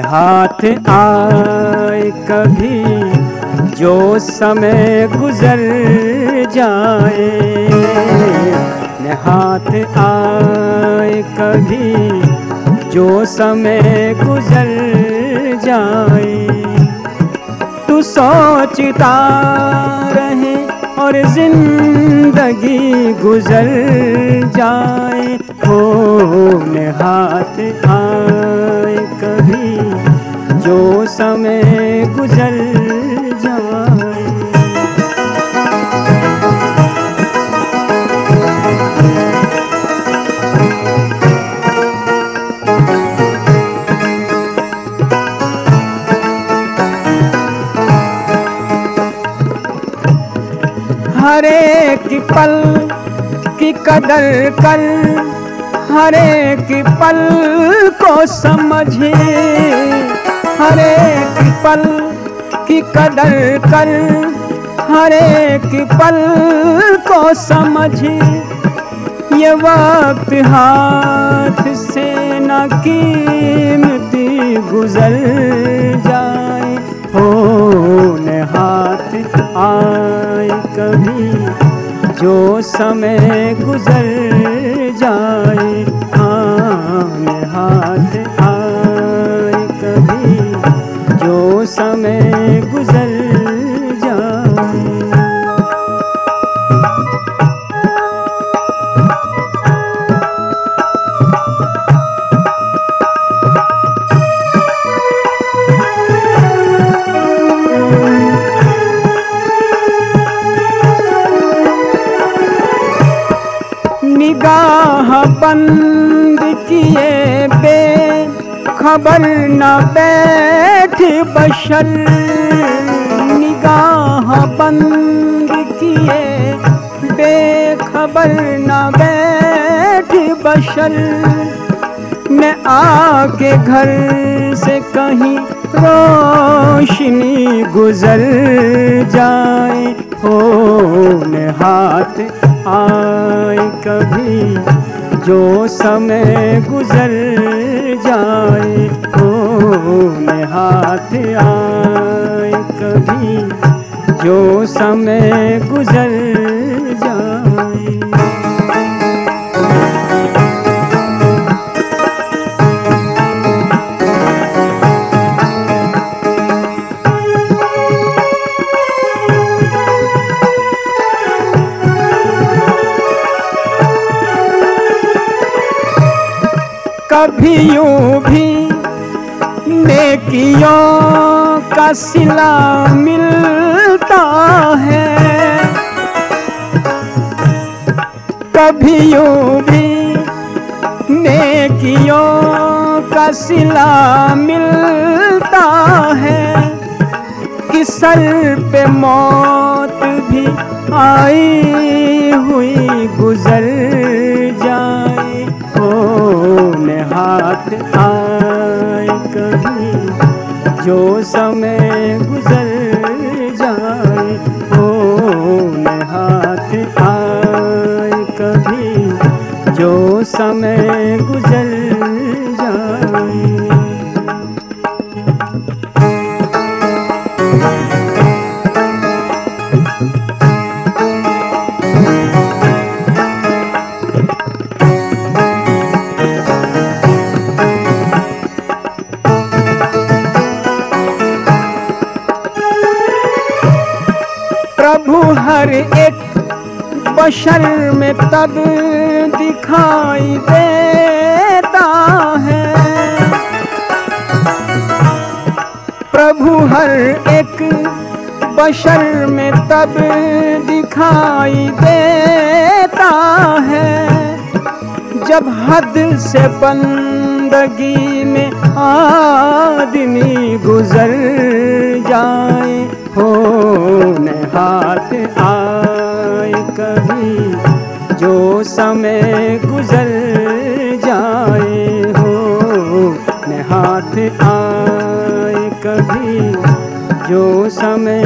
हाथ आए कभी, जो समय गुजर जाए। न हाथ आए कभी, जो समय गुजर जाए। तू सोचता रहे और ज़िंदगी गुजर जाए। हो हाथ आए कभी समय गुजर जाए। हर एक पल की कदर कर हर एक पल को समझे। हर एक पल की कदर कर हर एक पल को समझे। ये वक्त हाथ से न कीमती गुजर जाए हो न हाथ आए कभी जो समय गुजर जाए हाँ हाथ समय गुजर जाए। निगाह बंद किए बे खबर न बैठ बशर निगाह बंद किए। बेखबर न बैठ बशर। मैं आके घर से कहीं रोशनी गुजर जाए। हो हाथ आए कभी जो समय गुजर जाए। न हाथ आए कभी जो समय गुजर जाए। कभी यूँ भी नेकियों का सिला मिलता है? कभी यूँ भी नेकियों का सिला मिलता है। कि सर पे मौत भी आई हुई गुजर जो समय गुजर जाए ओ न हाथ आए कभी। जो समय हर एक बशर में तब दिखाई देता है। प्रभु हर एक बशर में तब दिखाई देता है। जब हद से बंदगी में आदमी गुजर जाए हो न हाथ आए कभी, जो समय गुजर जाए हो, न हाथ आए कभी, जो समय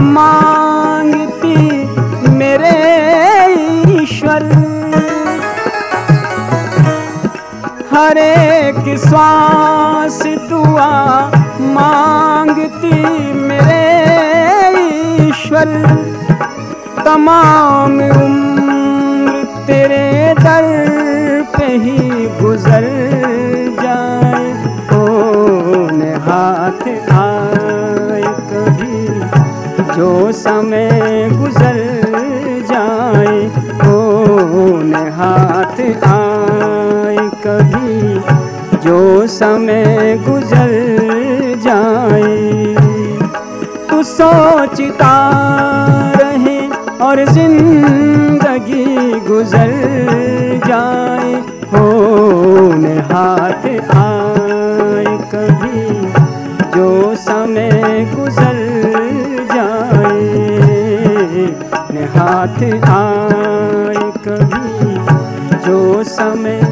मांगती मेरे ईश्वर। हर दुआ मांगती मेरे ईश्वर। तमाम आए कभी, जो समय गुजर जाए। तू सोचता रहे और ज़िंदगी गुजर जाए। हो हाथ आए कभी, जो समय गुजर जाए। हाथ आए कभी जो समय गुजर